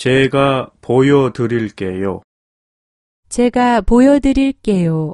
제가 보여드릴게요. 제가 보여드릴게요.